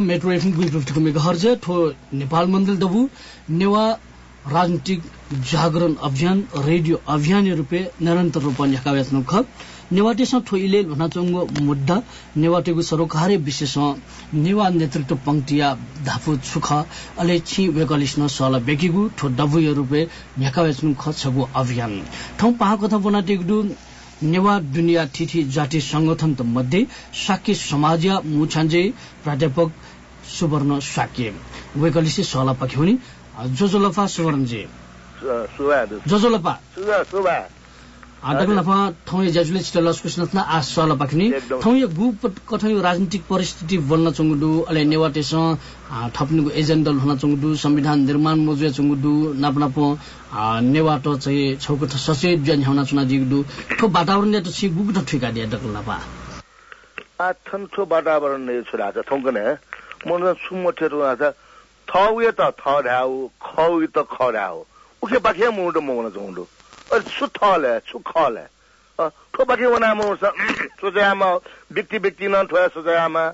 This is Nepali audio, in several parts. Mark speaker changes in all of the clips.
Speaker 1: मेट्रो एफएम दुई फिफ्टीको मेगाहर्ज ठो नेपाल मण्डल दबु नेवा राजनीतिक जागरण अभियान रेडियो अभियान रूपे निरन्तर रूपमा यकाव्यात्न ख नेवाटेसँग ठो इले भनाचोङ्गो मुद्दा नेवाटेको सरोकारी विशेष नेवा नेतृत्व पंक्तिया धाफु छुख अले छि वेकलिस्न सल बेकिगु ठो डबु रूपे यकाव्याच्नु ख छगु अभियान। ठौ पाहा कथा बनाटेगु नेवा दुनिया थिथि जाति संगठन मध्ये साक्य समाज मुछान्जे प्राध्यापक सुवर्ण साक्य वेकलिसे सला पख्यौनी जोजोलफा सुवर्णजे। जोजोलफा आडगलफा थौ ज्याजुले चिटलस कुस्नथना आ सल पाखिनी थौ गु कठै राजनीतिक परिस्थिति बन्न चंगुडु अले नेवाटेस थप्नुको एजेन्डल हुन चंगुडु संविधान निर्माण मोजुया चंगुडु नाप नाप नेवाटो चाहिँ छौको सचेत ज्ञान हुन चुना जिगुडु ठो वातावरण त छि गुगु त ठिका दिया डकल नापा
Speaker 2: आ थन ठो वातावरण ने छुरा छ थौकने मन सुमठेरु आ छ थौ ये त थ ढाउ खौ त ख ढाउ उखे पाखे मुडो मगन चंगुडु सुथले सुखले ठोपाकी वनामा सोचायामा व्यक्ति व्यक्ति न ठोया सोचायामा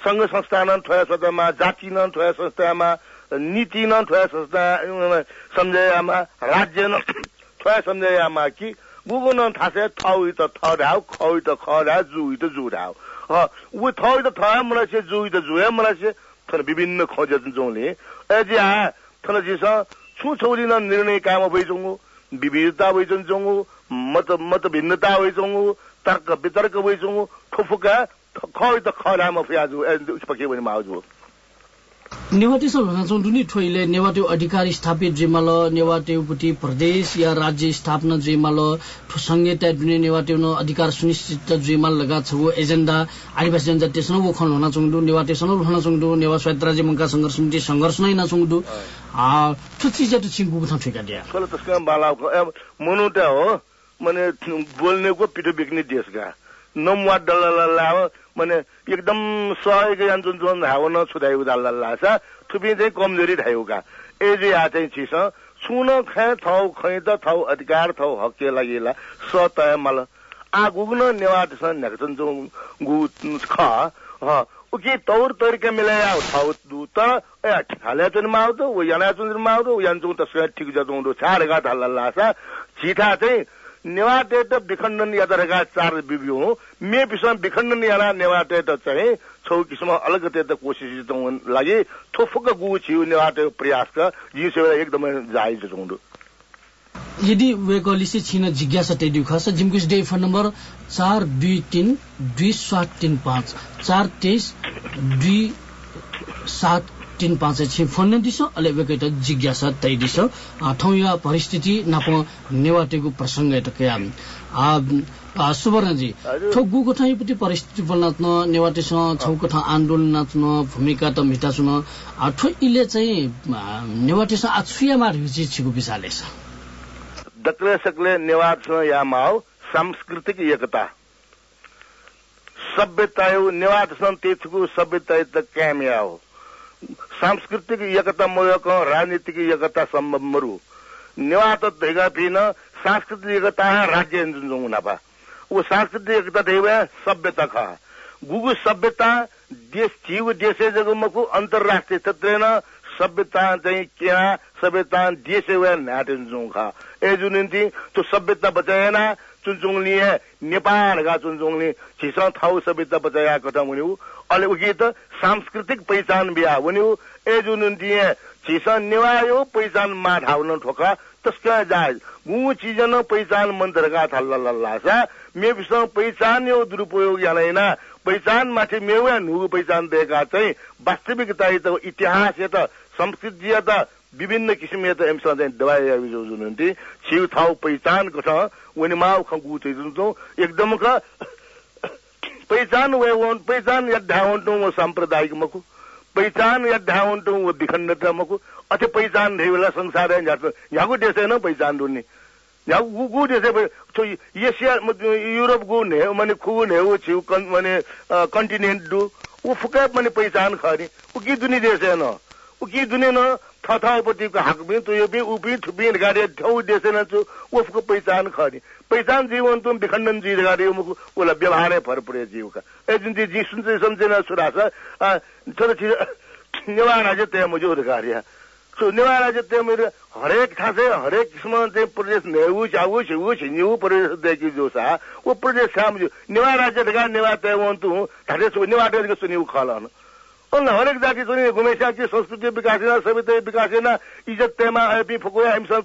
Speaker 2: संघ संस्था न ठोया सोचामा जाति न ठोया संस्थामा नीति न ठोया संस्था सम्झायामा। राज्य न ठोया सम्झायामा कि गुगु न थासे थौ त थ ढाउ खौ त ख ढाउ जु त जु ढाउ उ थौ त थ मलाई से जु त जु मलाई से थन विभिन्न खोज जोले। एजी आ थन जिस छु छोरी न निर्णय काम भइजंगु विविधता वैचंचोंगु मत मत भिन्नता वैचोंगु तर्क वितर्क वैचोंगु ठुफुका खै त खराम फ्याजु पके भने माउजु
Speaker 1: नेवाटी भनाउँछौँ दुनी ठोइले नेवाटे अधिकार स्थापित जेमाल नेवाटे उपति प्रदेश या राज्य स्थापना जेमाल संहिता दुने नेवाटे अधिकार सुनिश्चित जेमाल लगा छ वो एजेन्डा आदिवासी जनजाति सन वो खन हुन चंगदु नेवाटे सन हुन चंगदु नेवा स्वायत्त राज्य मंका संघर्ष समिति संघर्ष नै न चंगदु आ छुची जति छिंगु बुथा ठिका दिया
Speaker 2: मनुटा हो माने बोल्नेको पिठो बिक्ने देशका नमवा डल्ला माने एकदम सहयोग जुन जुन न छुदाइ उदाल छ थुपी चाहिँ कमजोरी ढायुका। ए जे आ चाहिँ छिस सुन खे थौ खै त थौ अधिकार थौ हके लागिला स तय मल। आ गुग्न नेवाट स नेकचन जो गु ख ह उके तौर तरिका मिलाया थौ दु त ए ठिकाले चन माउ त उ याना चन माउ त उ यान त स ठिक जतो दो छाड गा ढल्ला छ छिठा चाहिँ नेवाटेट विखण्डन यादरका चार बिबियो। मे पिसम विखण्डन याना नेवाटेट चाहिँ छौ किसिम अलग तेत कोसिस लागि। थोफक गु छिउ नेवाटे प्रयास का जी सेवा एकदमै जायज चौंडु
Speaker 1: यदि वेकलिसे छिन जिज्ञासा टेड्यु खस। जिमकुस डे फोन नम्बर चार दुई तिन दुई सात तिन पाँच। चार तेइस दुई सात तीन पाँच छ फोन दिस अले वेकैट जिज्ञासा तै दिस या परिस्थिति नाप नेवाटेको प्रसंग टके आ सुवर्णजी ठो गुको ठाइपति परिस्थिति बोल्न नेवाटेसँग छौको आन्दोलन नाच्न भूमिका त मिटा छुन ठो इले चाहिँ नेवाटेसँग आछुया मार छिको विशाले छ।
Speaker 2: दक्ले सकले नेवाटसँग या माउ सांस्कृतिक एकता। सभ्यता नेवाटसँग तेछको सभ्यता त क्यामिया हो। सांस्कृतिक एकता ಮೂಲಕ राजनीतिक एकता सम्बन्धहरू निवात धैगा पिन सांस्कृतिक एकता राज्य जुङ्गुनापा वो सांस्कृतिक एकता धैवा सभ्यता खा गुगु सभ्यता देश जीव देशे जगमको अन्तर्राष्ट्रिय क्षेत्रेन सभ्यता चाहिँ क्या सभ्यता देश नाटे जुङ खा ए जुन त्यो सभ्यता बचाएन चुनचुङली नेपालका चुनचुङली छिसा थाउ सभ्यता बचाया कथा मुनि अहिले उगी त सांस्कृतिक पहिचान बिहा वन्यू ए जुन दिए छिसा निवायो पहिचान मा ढाउन ठोका तस्का जाय। गु चिजन पहिचान मन्त्रका थल्ला सा मेबिस पहिचान यो दुरुपयोग यालैन पहिचान माथि मेवा नुगु पहिचान दिएका चाहिँ वास्तविकता त इतिहास त संस्कृति त विभिन्न किसिम त एमसँग चाहिँ दबाई जुन छिउ थाउ पहिचान कठ वनि माउ खगु चाहिँ एकदम पहिचान वे पहिचान यद्धावंटो साम्प्रदायिक मकु पहिचान या ढाउंटू वो दिखंडता मको अच्छे पहिचान थे वाला संसार है यहाँ यहाँ देश है ना पहिचान दुनी यहाँ गु देश है तो एशिया यूरोप गु ने माने खु ने वो छिउ माने कन्टिनेन्ट डु वो फुका माने पहिचान खरी वो की दुनी देश है की दुनी न थथापतिको हाक पनि तो यो भी उपी थुपी गाडी ठौ देश न छु फुको पहिचान खरी पहिचान जीवन तुम विखण्डन जी गाडी मुको ओला व्यवहार फर पड़े जीव का ए जुन जी सुन से समझे ना सुरास छोरा छिर नेवा राज्य ते मुझे अधिकार सो नेवा राज्य ते मेरो हरेक था से हरेक किस्म चाहिँ प्रदेश नेऊ चाउ छिउ छिन्यु प्रदेश देखि जो सा वो प्रदेश साम जो नेवा राज्य दगा नेवा ते वन्तु धारे सो नेवा सुनिउ खलन अन्न हरेक जाति सुनि गुमेसाची संस्कृति विकास सभ्यता विकास इज्जत तेमा फुकुया हिमसा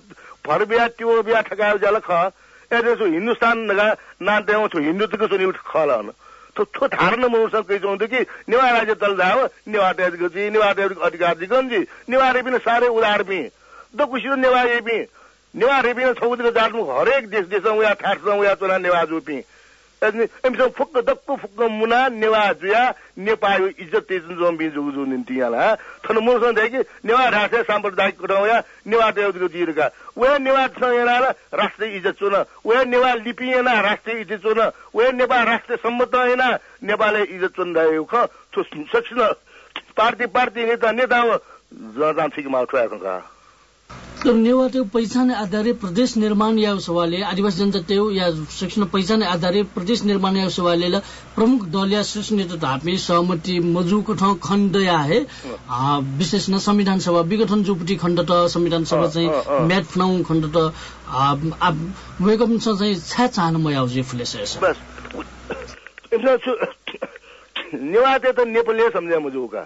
Speaker 2: फर बिहा त्यो बिहा ठकायो जल ख एजे सो हिन्दुस्तान नगा ना देउ छु हिन्दुत्वको सुनि खलन तो थो धारण मनुष्य कही चाहते कि नेवा राज्य चल जाओ नेवा गजी नेवा अधिकार जी गंजी नेवा रेपी सारे उदार भी दो कुछ नेवा ये भी नेवा रेपी छौदको जातमुख हरेक देश देश उया ठाट उया चोला नेवा जुपी एमसँग फुक्क दक्कु फुक्क मुना नेवा जुया नेपायो इज्जत तेजुन जोम बि जुगु जु निन्ति याला थन मुसन देखि नेवा राष्ट्र साम्प्रदायिक कटौया नेवा देउको जिरका नेवा छयना राष्ट्रिय इज्जत चुन वे नेवा लिपिएना राष्ट्रिय इज्जत चुन वे नेपाल राष्ट्र सम्मत हैन नेपालले इज्जत चुन दायो ख सक्छ पार्टी पार्टी नेता नेता जदा ठिक मा उठाएको
Speaker 1: तर नेवाटे पहिचान आधारित प्रदेश निर्माण या सवाले आदिवासी जनजाति या शिक्षण पहिचान आधारित प्रदेश निर्माण या सवाले प्रमुख दल या शीर्ष नेतृत्व धापी सहमति मजुको ठाउँ खण्ड या है। विशेष न संविधान सभा विघटन जुपटी खण्ड त संविधान सभा चाहिँ म्याट फनाउ खण्ड त वेगम चाहिँ छा चाहनु म आउँछ
Speaker 2: त नेपाली सम्झे मजुका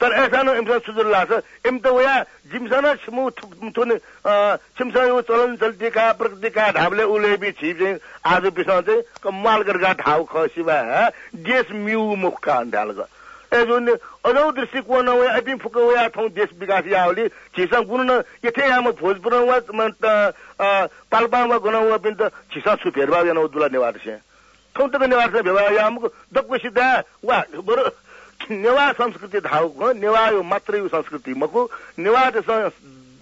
Speaker 2: तर ऐसा न इमसा सुजुल लास इम त वया जिमसन छिमु थुन छिमसा यो चलन चल्ती का प्रकृति का ढाबले उले बि छिप चाहिँ आज पिसा चाहिँ कमाल गरगा ढाउ खसिबा देश म्यु मुख का ढाल ग। ए जुन अजौ दृष्टिकोण वया अपि फुक वया थौ देश विकास यावली छिसा गुण यथे याम भोजपुर वा पाल्पा वा गुण वा पिन त छिसा सुफेरबा यान दुला नेवार से। थौ त नेवार से भेवा याम दक्को सिधा वा बरो नेवा संस्कृति धाउको नेवा यो मात्रै यो संस्कृति मको नेवा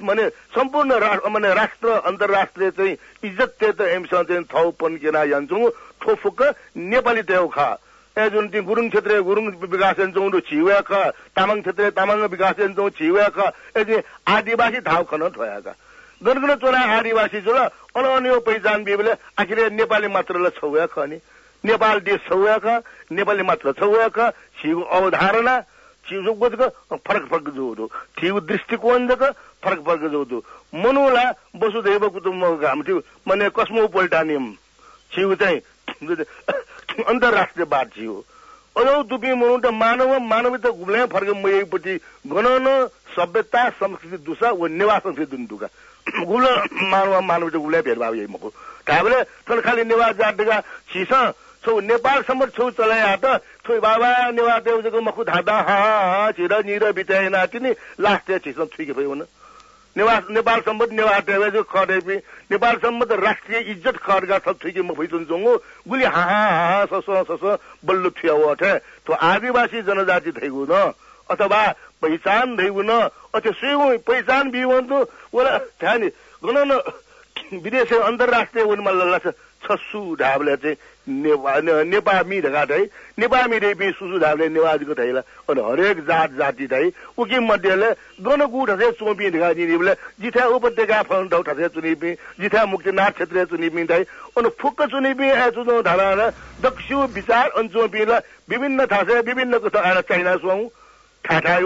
Speaker 2: माने सम्पूर्ण माने राष्ट्र अन्तर्राष्ट्रिय चाहिँ इज्जत ते त एमसँग चाहिँ थौ पन्केना यान्छौँ ठोफुक नेपाली तेउ खा ए जुन ती गुरुङ क्षेत्रीय गुरुङ विकास यान्छौँ र छिवा ख तामाङ क्षेत्रीय तामाङ विकास यान्छौँ छिवा ख ए आदिवासी धाउ खन थोयाका। गनगन चोला आदिवासी जो अन अन्य पहिचान बिबले आखिर नेपाली मात्रलाई छौया ख नि नेपाल देश छौया ख नेपाली मात्र छौया ख ठिक अवधारणा ठिक फरक फरक जो होतो ठिक दृष्टिकोन जग फरक फरक जो होतो मनुला वसुदैव कुटुंब घाम थियो। म्हणजे कस्मोपोलिटानियम छिउ चाहिँ। अन्तर्राष्ट्रिय बात छियो अझौ दुपी मनु त मानव मानवीय घुम्ने फर्क मयपट्टि गणन सभ्यता संस्कृति दुसा व नेवा संस्कृति दुका गुल मानव मानवीय गुले भेदभाव यही मको ताबले तर खालि नेवा जातका छिस छौ नेपालसम्म छौ चलाया त थोइ बाबा नेवा देउजको मखु धादा हा छिर निर बिताएन तिनी लास्ट छिसम छुइके भयो न नेवा नेपालसम्म नेवा देउजो खडेपि नेपालसम्म त राष्ट्रिय इज्जत खड्गा सब छुइके म भइचुन जोंगो गुली हा हा सस सस बल्लु थियो अठे तो आदिवासी जनजाति थैगु न अथवा पहिचान धैगु न अथे सुइगु पहिचान बिवन्तु वला ध्यान गन विदेश अन्तर्राष्ट्रिय उनमा लल्ला छसु ढाबले चाहिँ नेपामी ढका थाइ नेपामी रेपी सुसु ढाबले नेवाजीको थाइला अनि हरेक जात जाति थाइ उकी मध्येले गन गुठ हसे चोपी ढका जिनिबले जिथा उपत्यका फन ठाउँ ठसे चुनिपी जिथा मुक्तिनाथ क्षेत्रीय चुनिपी थाइ अनि फुक्क चुनिपी ए चुनो ढाला दक्षु विचार ल विभिन्न थासे विभिन्न कथा आएर चाइना सुहाउ ठाठा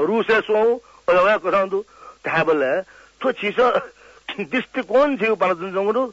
Speaker 2: रुसे सुहाउ अयवा कठाउँदु ढाबले थो छिसो दृष्टिकोण छिउ पाला जुन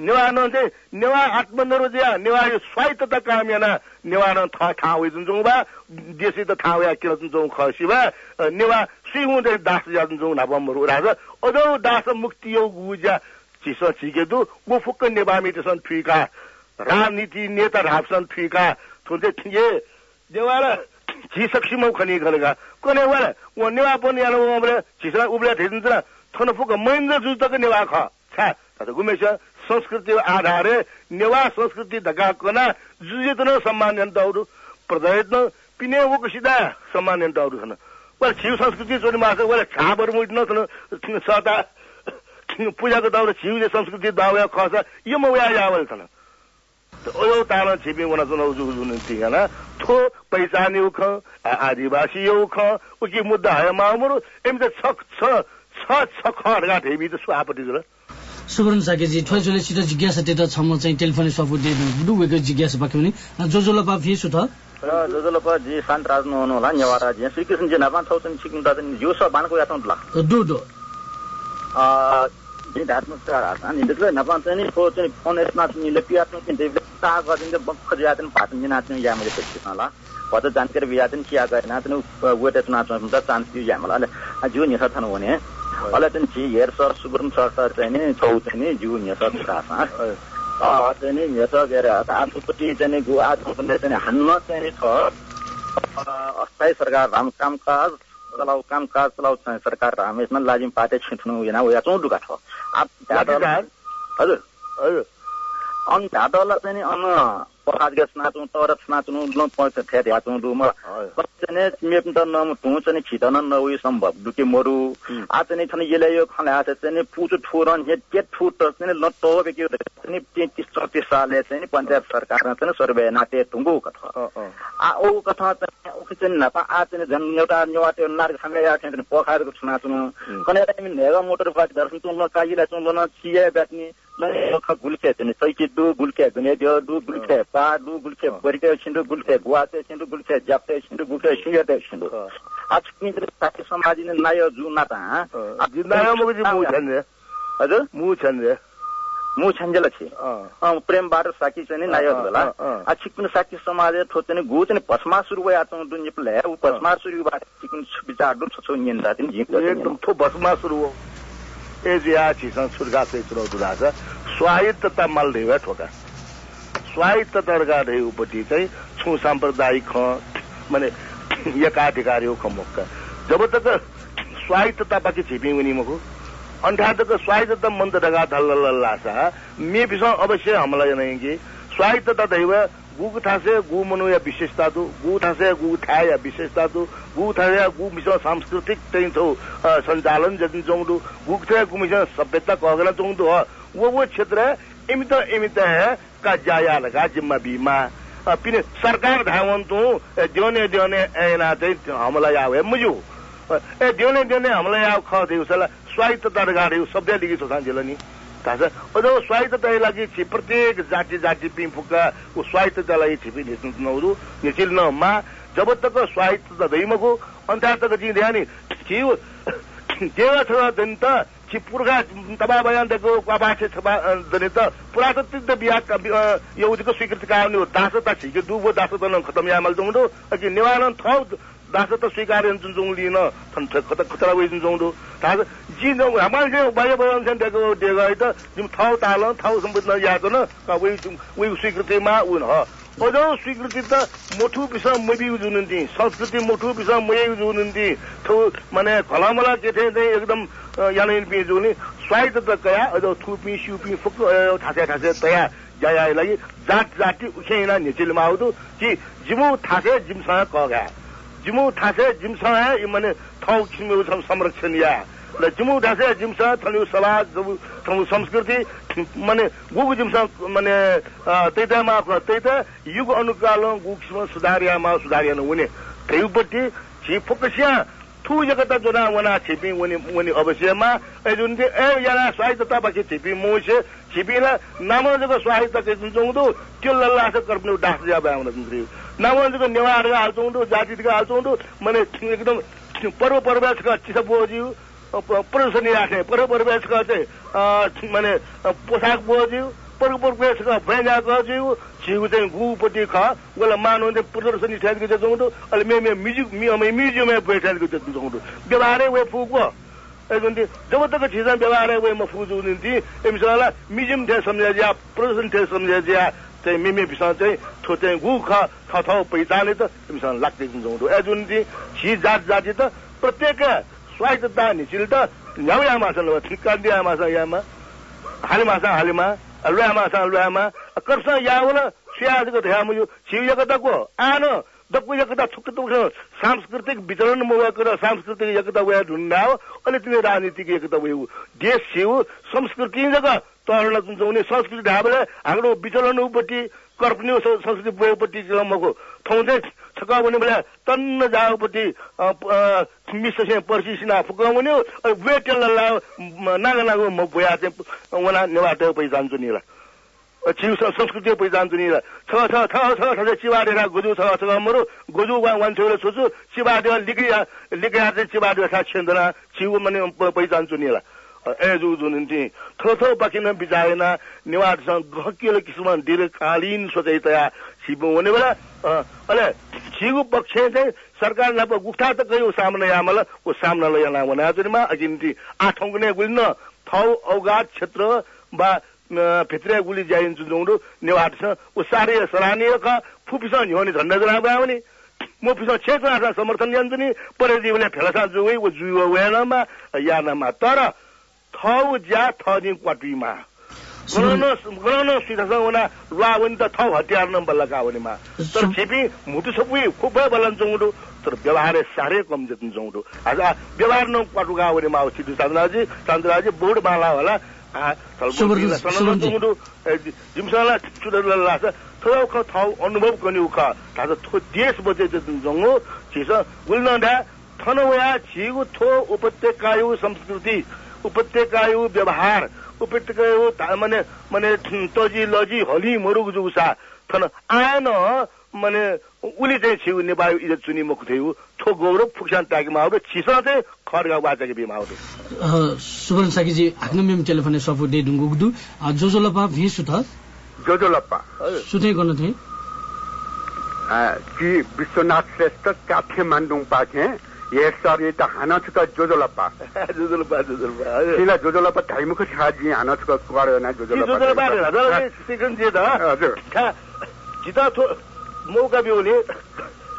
Speaker 2: नेवार चाहिँ नेवार आत्मनिर्भर जा नेवार स्वायत्तता काम यहाँ नेवार थाहा त बासित थाहा भए किन जुन्छौँ खिभा नेवा सिहुँदै दास ज्यादिन्छौँ ना बम्बर उडाएर अझ दास मुक्ति यो गुजा चिसो छिखे दु गु फुक्क नेवामिटेछन् फिका राजनीति नेता ढाप्सन् फिका थुन्छे नेवार छिसकिमाउ खनि कने उहाँ उहाँ नेवाप छिस उब्र थिएन थोन फुक्क महेन्द्र जुत्ताको नेवा खा त गुमै छ संस्कृति आधारे नेवा संस्कृति धका कना जुजितन सम्मान यन्तहरू प्रदयत्न पिने वो कसिदा सम्मान यन्तहरू छन् chiu संस्कृति चोरी मास well छाबर मुट न सता पूजाको दाउरा छिउ संस्कृति दाउया खस यो म छन ओ ताल छिपि वना सुनौ जु जुन तिगन थो पहिचान उख आदिवासी उख उकि मुद्दा है मामुरु एम त छ छ छ छ खडगा धेबी त सुआपटी जला
Speaker 1: सुवर्ण साकेजी छिटो जिज्ञासा तेत छम चाहिँ टेलिफोन दे दुवेको जिज्ञासा बाक्युनी जो जो लपा फिसु छ
Speaker 3: र जोजोलपा जी शान्त राजनु हुनु होला नेवारा जी श्रीकृष्ण जी नापा सब बानको
Speaker 1: दो दो
Speaker 3: अ जी धात्म चार अनि दक्ले नापा चाहिँ फो चाहिँ फोन एसमा चाहिँ लेपियात्न चाहिँ देव ता गरिन्छ जिना चाहिँ या मैले पेछ ला भत जानकारी बियातन किया गए ना चाहिँ वेट एसमा चाहिँ हुन्छ चान्स दिउ या मलाई जो नि थन भने अले चाहिँ जी हेर सर सुब्रम सर चाहिँ नि छौ चाहिँ नि जु नि सर का चाहिँ नि यता के अरे आफूपट्टि चाहिँ गु आफूले चाहिँ हान्न चाहिँ छ अस्थायी सरकार राम कामकाज चलाउ कामकाज चलाउ चाहिँ सरकार राम यसमा लाजिम पाटे छिट्नु यहाँ उया चौँ डुका छ हजुर
Speaker 2: हजुर
Speaker 3: अनि ढाडला चाहिँ नि अन पखाज गस नाच्नु तर नाच्नु न पैसा ठ्या ध्याचु डुम चाहिँ मेप त न टु चाहिँ छिटन न उयो सम्भव। दुके मरु। आ चाहिँ छन यसले यो खले आछ चाहिँ पुचु ठुरन हे के ठुट चाहिँ ल तो बेके चाहिँ 33 34 सालले चाहिँ पञ्चायत सरकार चाहिँ सर्वे नाते टुङ्गु कथ। आ ओ कथा चाहिँ ओ चाहिँ नपा। आ चाहिँ झन् एउटा नेवाटे नार खामे या चाहिँ पखाजको नाच्नु कने टाइम नेगा मोटर बाइक दर्शन तुन काजिला चुन चिया ब्याट्नी गुल्के चाहिँ सैकी दु गुल्के गुने दियो दु गुल्के पा दु गुल्के बरिके छिन्दु गुल्के गुवाते छिन्दु गुल्के जाप्ते छिन्दु गुल्के सिंगते छिन्दु आज साथी समाजिने नायो जु नाता
Speaker 2: नायो मगजी मु छन्जे
Speaker 3: हजुर
Speaker 2: मु छन्जे
Speaker 3: मु छन्जेला छि प्रेम बार साकी चाहिँ नायो होला आ छिक्न साकी समाज थो चाहिँ गु चाहिँ भस्मा सुरु दुन निपले उ भस्मा सुरु छिक्न विचार दु छछो निन्दा दिन जिक
Speaker 2: एकदम थो भस्मा सुरु एजिया छिसन सुरगा पेत्रो दुरास स्वायत्तता मल देव ठोका स्वायत्तता उपटि चाहिँ छु साम्प्रदायिक ख माने एकाधिकारी हो खमुक्का जब तक स्वायत्तता बाकी छिपी हुनी मको अंठा तक स्वायत्तता मंद ढगा धल्लासा मे बिसा अवश्य हमला नहीं स्वायत्तता दैव गु ठासे गु मनु या विशेषता दु गु ठासे गु ठा या विशेषता दु गु ठासे गु मिस सांस्कृतिक चाहिँ छौ सञ्चालन जति चौँदु गु थे गु मिस सभ्यता कगला चौँदु हो वो वो क्षेत्र इमित इमित है का जाया लगा जिम्मा बीमा। पिने सरकार धावन तू दियोने दियोने ऐना चाहिँ हमला याव है मुजु। ए दियोने दियोने हमला याव ख देउसला स्वायत्तता गाडी शब्द लिखी छ सांजेला नि थाहा छ अझ स्वायत्ततालाई लागि छि प्रत्येक जाति जाति पिम्फुका ऊ स्वायत्ततालाई छिपी नौरु निचिल नमा जब तक स्वायत्तता दैमको अन्ता तक जी ध्यानी छिउ देव छ दन्त छि पुर्खा तबा बयान छबा दने त। पुरातत्व बिहाका यौजको स्वीकृति काउने हो। दासता छिके दुबो दासता न खतम यामल जोंडो अघि निवारण थौ दास त स्वीकार जुन जोङ लिन खतरा खतरा वे जुन जोंडो दास जी न हमार जे बाय बयान छन देखो त जिम थौ ताल थौ सम्बन्ध याद न वे वे स्वीकृतिमा उन ह अझ स्वीकृति त मोठु पिस मबी जुनुन्ती संस्कृति मोठु पिस मयै जुनुन्ती थौ माने खलामला के थे एकदम याने पि जुनि स्वायत्त त कया अझ थुपी सुपी फुक ठासे ठासे तया जाया लागि जात जाति उखेना निचिलमा आउँदो कि जिमु ठासे जिमसँग कगा जिमु ठासे जिमसँग माने थौ खिमु संरक्षण या र जिमु ढासे जिमसा थनु समाज थनु संस्कृति माने गुगु जिमसा माने तैतामा तैता युग अनुकाल गुक्समा सुधारियामा सुधारियान हुने त्यहीपट्टि छि फोकसिया थु एकता जोना वना छिपी वनि वनि अवश्यमा ए जुन चाहिँ ए याना स्वायत्तता बाकी छिपी मोसे छिपीला नामजको स्वायत्ता के जुन चौँदो त्यो लल्ला छ कर्पने डास ज्या बाउन जुन थियो नामजको नेवार हाल्चौँदो जातिका हाल्चौँदो माने एकदम पर्व पर्व चिसा बोज्यू प्रदर्शनी राख्ने पर्व पर्व चाहिँ माने पोसाक बोज्यू पर्व पर्व भैँजा गज्यू छिउ चाहिँ गुपट्टि ख उसलाई मानव चाहिँ प्रदर्शनी ठ्याएको चाहिँ जाउँदो अहिले मे मे म्युजिक म्युजियममा बैठाएको चाहिँ जाउँदो व्यवहारै वे फुको जब तक छिजा व्यवहारै वे म फुजु निम्ति एमिसला म्युजियम ठे सम्झा ज्या प्रदर्शन ठे सम्झा चाहिँ मिमे बिसँग चाहिँ थो चाहिँ गु ख थ पहिचाने त एमिसँग लाग्दै जाउँदो ए जुन चाहिँ छि जात जाति त प्रत्येक स्वायत्तता निचिल त न्याउ यामा छ ठिक्का दियामा छ यामा हालिमा छ हालिमा लुहामा छ लुहामा कर्सा यावल सियाजको ध्याम यो छिउ आन दक्कु एकता थुक तुक सांस्कृतिक वितरण मुवाको सांस्कृतिक एकता वे ढुन्डाओ अनि तिमी राजनीतिक एकता वे देश छिउ संस्कृति जग्गा तहरण जुन संस्कृति ढाबले हाम्रो विचलन उपट्टि कर्पनी संस्कृति बोपट्टि मको ठाउँ चाहिँ छकाउने बेला तन्न जाओपट्टि मिस पर्सि सिना फुकाउने वेटेल नागा नागो म बोया चाहिँ उना नेवाट पहिचान्छु नि छिउ संस्कृति पहिचान्छु नि छ छ छ छ छ चिबाडेर गोजु छ छ मरो गोजु वान छेउले सोच्छु चिबाडे लिगि लिगि चाहिँ चिबाडे सा छेन्दैन छिउ मने पहिचान्छु नि एजु जुन थो थो बाकिन बिचाएन निवाडसँग गहकियल किसिम दीर्घकालीन सोचाइतया छिबो हुने बेला छिगु पक्ष चाहिँ सरकार त गयो सामने ओ सामना गुने गुलिन थौ औगात क्षेत्र बा भित्रे गुली जाइन जुन्दो नेवाट छ ओ सारे सराहनीय ख फुपिस न्योनी झन्डा जरा बावनी म पिस क्षेत्र समर्थन जान्छु नि परेजीवले फेलसा जुगै ओ जुयो वेनमा यानमा तर थौ ज्या थनी क्वाटीमा गराउन सिधासँग उना रुवा पनि त थौ हतियार न बल्ल गावनेमा तर छिपी मुटु सबै खुबै बल्लन चौडो तर व्यवहार साह्रै कम जति चौडो आज व्यवहार न क्वाटु गावनेमा हो सिधु चान्द्राजी चान्द्राजी बोर्ड माला होला चौडो जिमसँग चुडर लाग्छ थो ख थौ अनुभव गर्ने उख थाहा थो देश बचे जङ्गो छिस गुल्न थन वया छिगु थो उपत्यकायु संस्कृति उपत्यकायु व्यवहार उपत्यकायु मने मने तजी लजी हली मरुग जुसा थन आएन मने उली चाहिँ छिउ नेपाल इज्जत चुनी मुख थियो ठोकगौरो फुक्सान टाकी माउरो छिसो चाहिँ खड्गा वाचकी भीमाउरो
Speaker 1: सुवर्ण साकीजी आफ्नो मेम टेलिफोन सफो डे ढुङ्गु गुदु जोजो लप्पा भि सुत
Speaker 4: जोजो
Speaker 1: लप्पा सुतै गर्न थिए
Speaker 4: कि विश्वनाथ श्रेष्ठ काठे मान्डुङ
Speaker 2: पाखे
Speaker 4: यस सर यता हाना छुक जोजो लप्पा जोजो लप्पा जोजो लप्पा सिला जोजो लप्पा धाइमुख छाजी हाना छुक कर न जोजो लप्पा जोजो लप्पा हजुर जिता मौका बिउले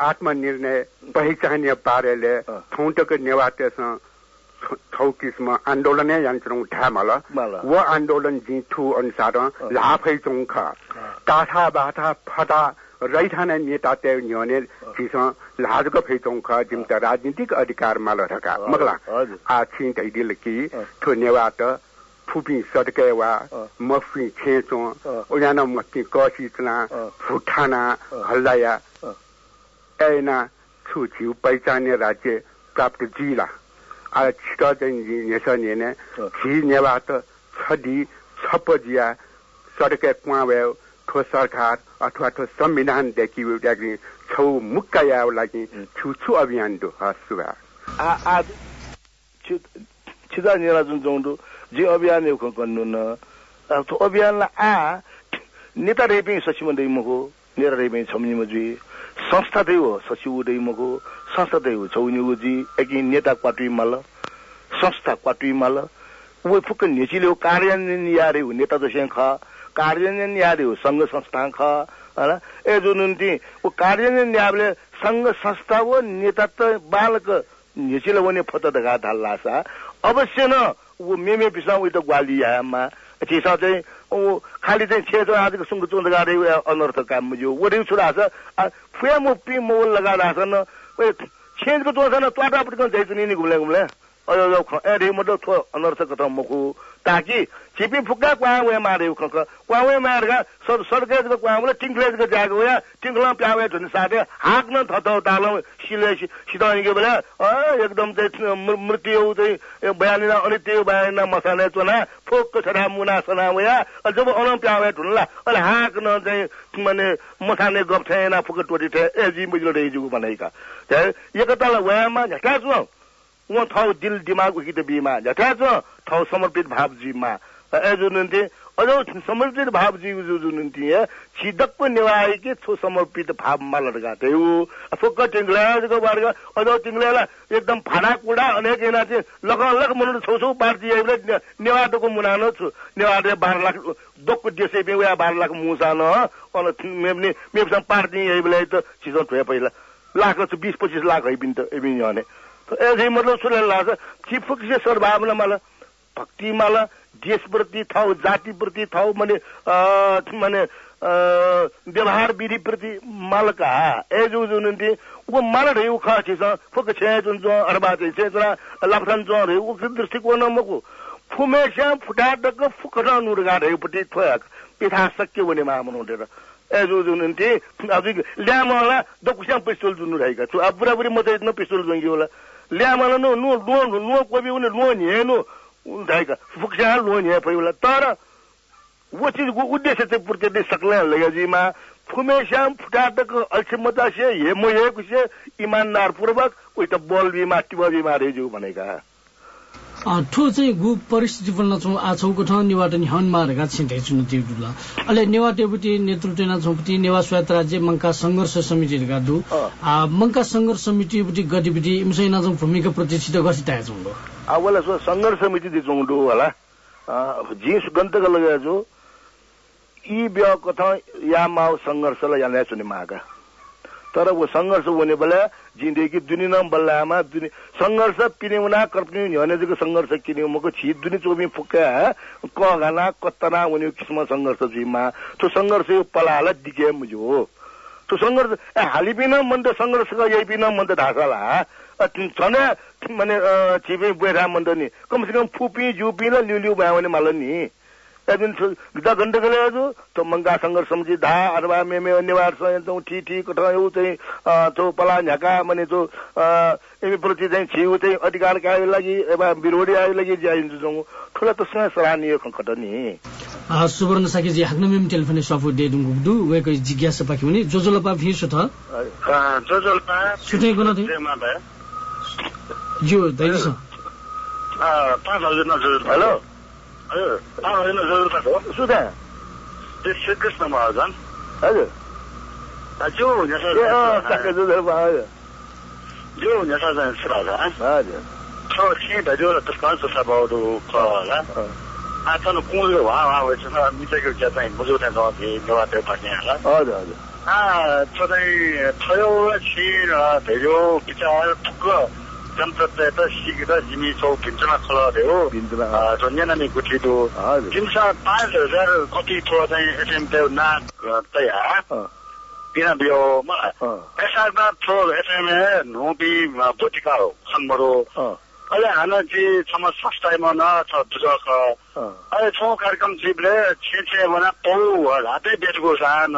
Speaker 4: आत्मनिर्णय पहिचान्य पारेले थौटक नेवाटेस छौ किसिम आन्दोलन यान्छौँ ढामल वो आन्दोलन जी ठु अनुसार लाफै चौख टाठा बाठा फटा रैठाना नेता त्यो न्योने चिस लाजको फेचौं ख जिम्ता राजनीतिक अधिकार माल रका मगला आ छिं तैदिल कि थो नेवाट फुपी सडके वा मफी छेचो ओयाना मक्की कसिचना फुठाना हल्लाया। ऐना छु छिउ पहिचाने राज्य प्राप्त जिला। आ छिट चाहिँ नेस नेने छि नेवाट छदी छपजिया सडके कुवा ठो सरकार अथवा ठो संविधानदेखि लागि छौ मुक्का याव लागि छु अभियान दो हसुवा।
Speaker 2: आ आ छिदा निरा जुन जौंडो जे अभियान यो कन्नु न तो अभियान ला आ नेता रेपे सचिव दै मको नेता रेपे छमनि मजु संस्था दै हो सचिव दै मको संस्था दै हो छौनि उजी एकी नेता क्वाटुई मल संस्था क्वाटुई मल। वो फुक नेचिले कार्यान्वयन यारे हो नेता जसे ख कार्यान्वयन याद हो सङ्घ संस्था ख होइन ए जुन निम्ति वो कार्यान्वयन याबले सङ्घ संस्था वो नेता त बालक निचिल वने फत दगा धाल्लासा अवश्य न ऊ मेमे पिसा उही त ग्वाली आयामा। चिसा चाहिँ ऊ खालि चाहिँ छेद आजको सुङ्गु चुन्द गाडे अनर्थ काम जो वरि छुरा छ फुया मु पि मोल लगा छ न छेदको तो छ न त्वाटापट्टि जाइछु नि घुम्ले घुम्ले अयो ए रे मतो थो अनर्थ कथा मखु ताकि छिपी फुक्का क्वावे मारे खक क्वावे मारेगा सर सरकेजको क्वावले टिङ्क्लेजको जागो या टिङ्क्ला प्यावे धुन साथे हाक्न थथौ तालौ सिले सिधाइगे बेला एकदम चाहिँ मृत्यु चाहिँ बयानिना अनित्य बयानिना मसाने चोना फोक छरा मुना सना वया जब अन प्यावे धुनला अहिले हाक्न चाहिँ माने मसाने गफ छैन फुक टोटी थे एजी मुजलो रेजुको बनाइका एकतालाई वयामा झटा छु उहाँ ठाउँ दिल दिमाग उकित बिमा झट्या छ ठाउँ समर्पित भाव जीवमा जुनुहुन्थे अझ समर्पित भाव जीव जुनुहुन्थे छिदक्क निवाएकी छो समर्पित भावमा लड्का थियो फुक्क टिङ्ग्लाको वर्ग अझ टिङ्ग्लालाई एकदम फाडा कुडा अनेक एना लग लग मुनु छौ छौ पार्टी नेवाटोको मुनानो छु। नेवाटे बाह्र लाख दोक्को देशे पे उया बाह्र लाख मुसान अन मेप्सँग पार्टी यही बेला त छिजो थोए पहिला। लाख बिस पच्चिस लाख है बिन त एबिन भने ऐसे मतलब सुन लाग्छ सद्भावना मलाई भक्ति मलाई देशप्रति थाउ जातिप्रति थाउ मने मने व्यवहार विधि प्रति मालका एज उज हुनुहुन्थे ऊ माल रहे ऊ खास फुक छे जुन जो अरबा चाहिँ छे जना लफरन जो रहे ऊ दृष्टिकोण मको फुमेश्या फुटाटक फुकटा नुरगा रहेपट्टि थोयाक पिथा सक्यो भने मामुनुहुन्थ्यो र एजो जुनुहुन्थे अब ल्यामला दकुस्या पिस्तोल जुन्नु रहेका छु। अब बुढाबुढी म त पिस्तोल जुङ्गी होला। ल्यामला नो नो नो नो कोबी उनी लो हेर्नु धाइका फुक्स्या लो हे पहिला तर वो उद्देश्य चाहिँ पुर्के सक्ला लगजीमा फुमेश्याम फुटाटक अक्षमता से हेमो हेको से इमान्दार पूर्वक उही त बल बिमा रेजु भनेका
Speaker 1: ठो चाहिँ गु परिस्थिति बोल्न छौँ आछौको ठाउँ नेवाट नि हन मारेका छिन्टे चुन त्यो दुला। अहिले नेवा टेबुटी नेतृत्व न छौपति नेवा स्वायत्त राज्य मंका संघर्ष समिति दु। मंका संघर्ष समिति बुटी गतिविधि इमसै न भूमिका प्रतिष्ठित गर्छ ताय छौँ
Speaker 2: आवला सो संघर्ष समिति दि छौँ दु होला जी सुगन्त लगा जो ई ब्या कथा या माउ संघर्षलाई याले चुनि मागा तर वो सङ्घर्ष हुने बेला जिन्दगी दुनियाँ बल्लामा दुनि सङ्घर्ष पिनेउना कर्पनी हनेजको सङ्घर्ष मको छि दुनि चोबी फुक्का क गाना कत्तना हुने किसिम सङ्घर्ष जिम्मा। त्यो सङ्घर्ष यो पलाला दिके मुजो त्यो सङ्घर्ष ए हाली पिन मन त सङ्घर्ष यही पिन मन त ढाकाला छने माने छिपी बुढा मन त नि। कमसे कम फुपी जुपी ल लिउ लिउ भयो भने माल नि दिन गिदा गण्डकले आज त मंगा संघर्ष समझी धा अथवा मेमे निवार सयन्तौ ठी ठी कठ यो चाहिँ तो पला झ्याका मने तो एमी प्रति चाहिँ छिउ चाहिँ अधिकार काय लागि एबा विरोधी आयो लागि जाइन्छ जौ ठुला त सराहनीय खङ्कट नि
Speaker 1: सुवर्ण साकीजी हाग्नमेम टेलिफोन सफो दे दुङ गुदु वेको जिज्ञासा पाखि हुने जोजोलपा फि सुथ
Speaker 5: जोजोलपा
Speaker 1: सुठै गुना थे जो दैदिस
Speaker 5: पाँच हजार
Speaker 2: hello
Speaker 5: Ama yine zor
Speaker 2: takı.
Speaker 5: Sudan. Düz şu
Speaker 2: kısmı
Speaker 5: mı ağzın? Hadi. Acı o ne
Speaker 2: sazan?
Speaker 5: Ya takı zor bana hadi. Yo ne sazan sırada ha? Hadi. Çoğu şey de diyor da tıkansı sabahı da kala. Ha tanı kumlu var ha ve sana bir tek yok zaten bu zaten daha bir
Speaker 2: ne var
Speaker 5: diye bakın ya. Hadi hadi. Ha çoğu da toyo şeyler de yok bir tane tıkı. 점프때 시기다 지미 소 괜찮아 컬러데요
Speaker 2: 빈드라
Speaker 5: 아 전년에 구티도
Speaker 2: हजुर
Speaker 5: 진짜 빠져 저 코티 토다이 에셈데 나 때야
Speaker 2: अँ,
Speaker 5: बिना बियो मलाई
Speaker 2: अँ,
Speaker 5: एसआरमा थ्रो एसएमए नोबी बोटिका हो खनमरो
Speaker 2: अँ,
Speaker 5: अहिले हान जी छम सस्ताइमा न छ दुजक
Speaker 2: अँ,
Speaker 5: अहिले छौ कार्यक्रम जीवले छे छे बना पौ हातै बेटको सान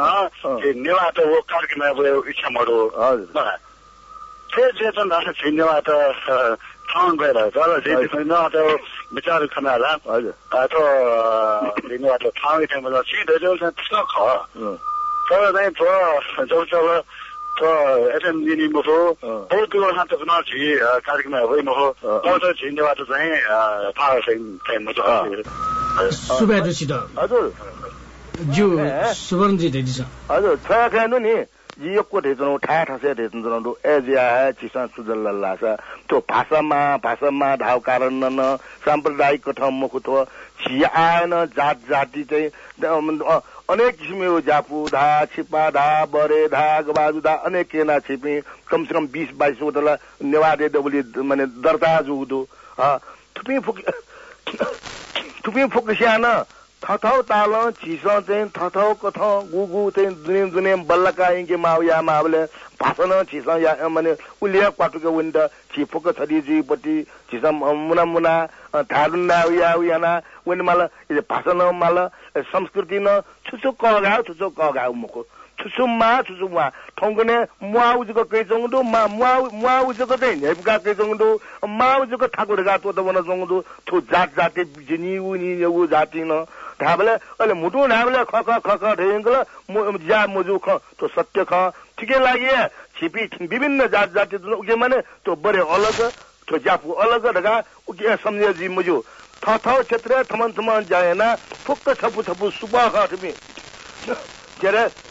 Speaker 5: कि नेवा त वो कार्यक्रम भयो इच्छा मरो
Speaker 2: हजुर
Speaker 5: मलाई छे छे त न छ नेवा त ठाउँ गएर तर जे न त विचार खनाला
Speaker 2: हजुर
Speaker 5: त नेवा त ठाउँ इठामा छिटो जो त्यसको ख तर चाहिँ थो जब जब थो एफएम दिने मखो
Speaker 2: अँ,
Speaker 5: बहुत त्यो हात न छि कार्यक्रम होइ मखो
Speaker 2: अँ।
Speaker 5: बहुत छिन्नेबाट चाहिँ थाहा छैन टाइम
Speaker 1: सुब्याडुसित
Speaker 2: हजुर
Speaker 1: जो सुवर्णजी
Speaker 2: हजुर छोया खानु नि जियोको ढेचनो ठा ठसे ढेचनो एजिया चिसा सुजल लासा तो भाषामा भाषामा ढाउ कारण न साम्प्रदायिक ठाउँ मुखुत्व छिया आएन जात जाति चाहिँ अनेक किसिमको जापु धा छिपा धा बरे धा गबाजु धा अनेक केना छिपी कम से कम बिस बाइसवटा नेवारे डबली माने दर्ता जुदो थुपी फुक थुपी फुकस्यान थथौ ताल चिस चाहिँ थथौ कथ गुगु चाहिँ दुने दुने बल्लका इङ्के माउ या मावले भाषण छिस या माने उलिया क्वाटुके विन्द छिफुक छडी जुपट्टि छिस मुना मुना धारुन्ना उया उयाना विन माल भाषण माल संस्कृति न छुचु कगा छुचु कगा मुको छुसुममा छुसुममा ठौकने मुवा उजुको कै चंगदो मा मुवा मुवा उजुको चाहिँ नेपका कै चंगदो मा उजुको ठाकुर गा तो दवन चंगदो थु जात जाति जिनी उनी उ जाति न ढाबले अहिले मुटु ढाबले ख ख ख जा मुजु ख तो सत्य ख ठिकै लागि छिपी विभिन्न जात जाति उके माने बरे अलग तो जापु अलग ढगा उके सम्झे जी मुजु थ क्षेत्र थमन थमन जाएना फुक्क छपु छपु सुबा अरे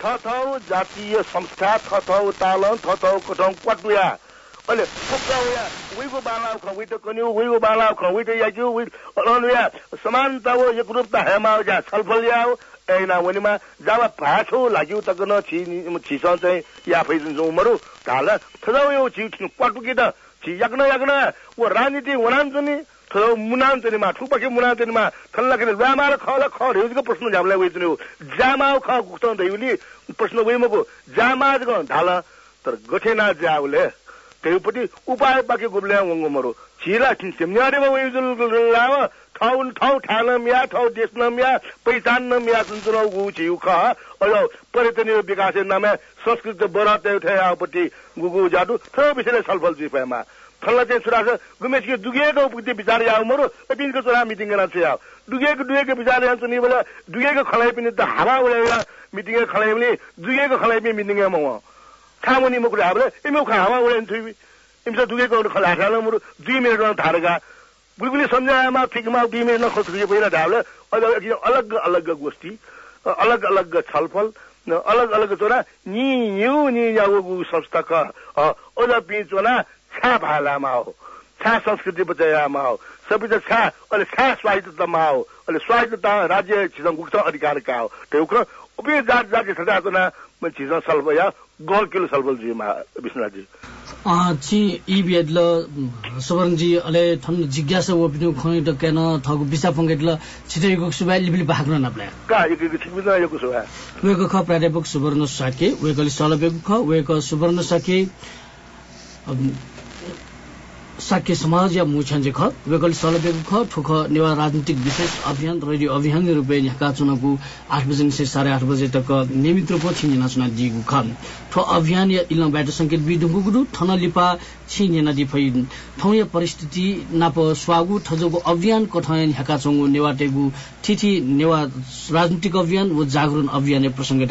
Speaker 2: थथौ जातीय संस्था थथौ ताल थथौ कठौ क्वाटुया अहिले फुक्काउया उहीको बाला त कन्यु उहीको बाला त याक्यु उही अलनुया समानता हो एक रूपता हेमा जा छलफल याओ। ऐना वनिमा जाबा भाछो लाग्यो त न छिस चाहिँ या फैजन जो मरु। काला थजाउ यो छि क्वाटुकी त छि याक्न याक्न वो राजनीति वनान्तनी थलो मुनान्तनीमा ठुपके मुनान्तनीमा थल्लाखेर लामा र खला ख रेउजको प्रश्न झामलाई वेच्नु जामा ख गुक्त दैउली प्रश्न वेमको जामा ढाल तर गठेना जाउले त्यहीपट्टि उपाय बाँकी गुब्ल्या मरो। छिला सेम्यारेमा वेजुल लाव। ठाउँ ठाउँ ठान मिया ठाउँ देश मिया पहिचान मिया सुनचुनाउ गु छिउ ख अयो पर्यटनीय विकास नामे संस्कृत बरात उठाएपट्टि गुगु जादु। थो विषयले छलफल जिपामा फल्ला चाहिँ सुरा छ गुमेसको दुगेको उपति विचार आऊ मरो पिनको चोरा मिटिङ गर्न छ आऊ दुगेको दुगेको विचार यहाँ नि बेला दुगेको खलाइ पनि त हावा उडाएर मिटिङ खलाइ पनि दुगेको खलाइ पनि मिटिङमा म खामुनि मुकुर हाबले इमो खा हावा उडाइन थुइ इमसा दुगेको खला मुरु दुई मिनटमा धारगा गुगुली सम्झामा ठिकमा दुई मिनट नखोज पहिला ढाबले अलग अलग गोष्ठी अलग अलग छलफल अलग अलग चोरा नि यु नि संस्थाका ओज पि चोना छा भालामा हो छा संस्कृति बचाइमा हो सबै त छा अहिले छा स्वायत्तमा हो अहिले स्वायत्तता राज्य छिजङ गुक्छ अधिकारका हो त्यो उपिर जात जाति सदा चोना छिजङ सल्भ या गल किलो जीमा विश्वनाथजी
Speaker 1: छि ई बेदल सवरणजी अले थन जिज्ञासा ओपिनु खै त केन थगु बिसा पंगेटल छिटैको सुबा लिबिल भाग्न नप्ला
Speaker 2: का एक एक छिक बिना यको सुबा
Speaker 1: वेको ख प्राध्यापक सुवर्ण साके वेकले सलबेको ख वेक सुवर्ण साके साक्य समाज या मुछान्जे ख वेकल सलबेको ख ठुख नेवा राजनीतिक विशेष अभियान रेडियो अभियान रूपे यहाँका चुनावको आठ बजे से साढे आठ बजे तक नियमित रूप छिन्जेना चुनाव दिगु ख। ठो अभियान या इलम बैठ संकेत बिदुगु गुरु थन लिपा छिन्जेना दि फै। थौय परिस्थिति नाप स्वागु ठजोगु अभियान कठयन यहाँका चंगु नेवा टेगु थिथि नेवा राजनीतिक अभियान व जागरण अभियान प्रसंग